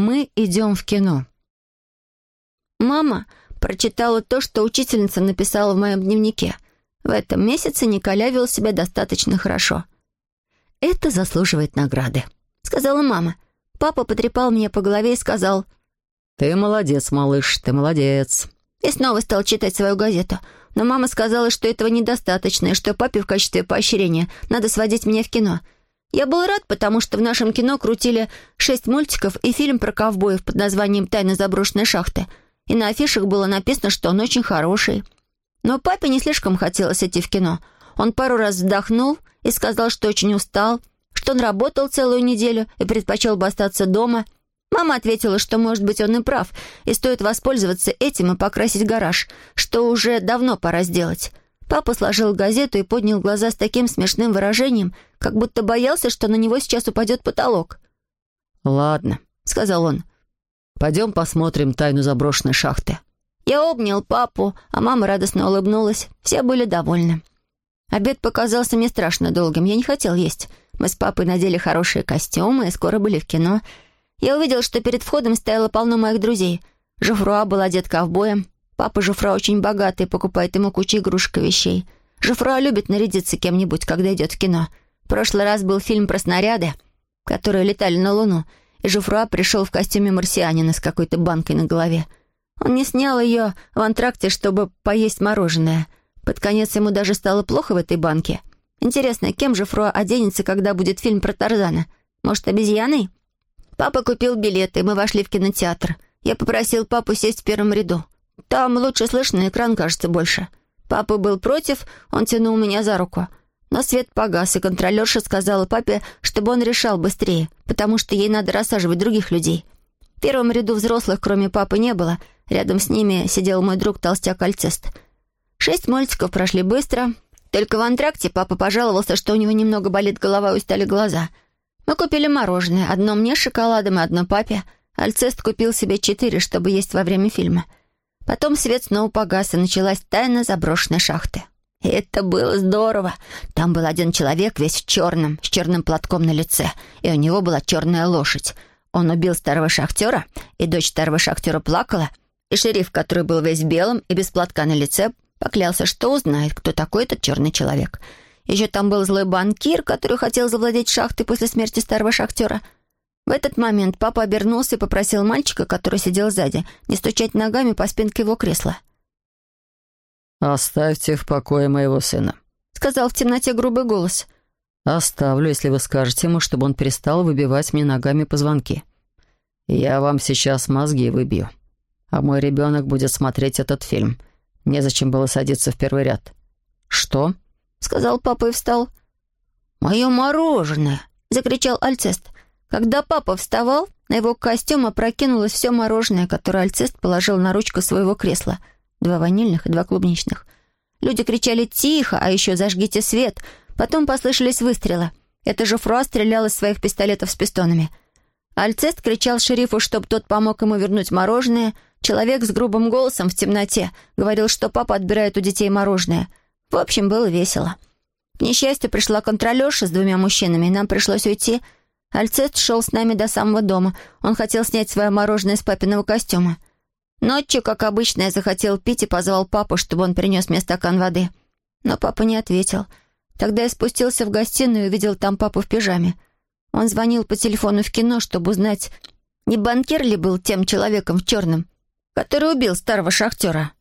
Мы идем в кино. Мама прочитала то, что учительница написала в моем дневнике. В этом месяце Николя вел себя достаточно хорошо. «Это заслуживает награды», — сказала мама. Папа потрепал меня по голове и сказал, «Ты молодец, малыш, ты молодец». И снова стал читать свою газету. Но мама сказала, что этого недостаточно, и что папе в качестве поощрения надо сводить меня в кино. Я был рад, потому что в нашем кино крутили шесть мультиков и фильм про ковбоев под названием «Тайна заброшенной шахты». И на афишах было написано, что он очень хороший. Но папе не слишком хотелось идти в кино. Он пару раз вздохнул и сказал, что очень устал, что он работал целую неделю и предпочел бы остаться дома – Мама ответила, что, может быть, он и прав, и стоит воспользоваться этим и покрасить гараж, что уже давно пора сделать. Папа сложил газету и поднял глаза с таким смешным выражением, как будто боялся, что на него сейчас упадет потолок. «Ладно», — сказал он, — «пойдем посмотрим тайну заброшенной шахты». Я обнял папу, а мама радостно улыбнулась. Все были довольны. Обед показался мне страшно долгим, я не хотел есть. Мы с папой надели хорошие костюмы и скоро были в кино — я увидел, что перед входом стояло полно моих друзей. Жофруа был одет ковбоем. Папа Жофруа очень богатый, покупает ему кучу игрушек и вещей. Жофруа любит нарядиться кем-нибудь, когда идет в кино. В прошлый раз был фильм про снаряды, которые летали на Луну, и Жофруа пришел в костюме марсианина с какой-то банкой на голове. Он не снял ее в антракте, чтобы поесть мороженое. Под конец ему даже стало плохо в этой банке. Интересно, кем же Фруа оденется, когда будет фильм про Тарзана? Может, обезьяной? Папа купил билеты, мы вошли в кинотеатр. Я попросил папу сесть в первом ряду. Там лучше слышно, экран кажется больше. Папа был против, он тянул меня за руку. Но свет погас, и контролерша сказала папе, чтобы он решал быстрее, потому что ей надо рассаживать других людей. В первом ряду взрослых, кроме папы, не было. Рядом с ними сидел мой друг толстяк Альцест. Шесть мультиков прошли быстро. Только в антракте папа пожаловался, что у него немного болит голова и устали глаза — мы купили мороженое. Одно мне с шоколадом и одно папе. Альцест купил себе четыре, чтобы есть во время фильма. Потом свет снова погас, и началась тайна заброшенной шахты. И это было здорово. Там был один человек, весь в черном, с черным платком на лице, и у него была черная лошадь. Он убил старого шахтера, и дочь старого шахтера плакала, и шериф, который был весь в белом и без платка на лице, поклялся, что узнает, кто такой этот черный человек — еще там был злой банкир, который хотел завладеть шахтой после смерти старого шахтера. В этот момент папа обернулся и попросил мальчика, который сидел сзади, не стучать ногами по спинке его кресла. «Оставьте в покое моего сына», — сказал в темноте грубый голос. «Оставлю, если вы скажете ему, чтобы он перестал выбивать мне ногами позвонки. Я вам сейчас мозги выбью, а мой ребенок будет смотреть этот фильм. Незачем было садиться в первый ряд». «Что?» — сказал папа и встал. «Мое мороженое!» — закричал Альцест. Когда папа вставал, на его костюм опрокинулось все мороженое, которое Альцест положил на ручку своего кресла. Два ванильных и два клубничных. Люди кричали «Тихо!», а еще «Зажгите свет!». Потом послышались выстрелы. Это же Фруа стрелял из своих пистолетов с пистонами. Альцест кричал шерифу, чтобы тот помог ему вернуть мороженое. Человек с грубым голосом в темноте говорил, что папа отбирает у детей мороженое — в общем, было весело. К несчастью, пришла контролерша с двумя мужчинами, и нам пришлось уйти. Альцест шел с нами до самого дома. Он хотел снять свое мороженое с папиного костюма. Ночью, как обычно, я захотел пить и позвал папу, чтобы он принес мне стакан воды. Но папа не ответил. Тогда я спустился в гостиную и увидел там папу в пижаме. Он звонил по телефону в кино, чтобы узнать, не банкир ли был тем человеком в черном, который убил старого шахтера.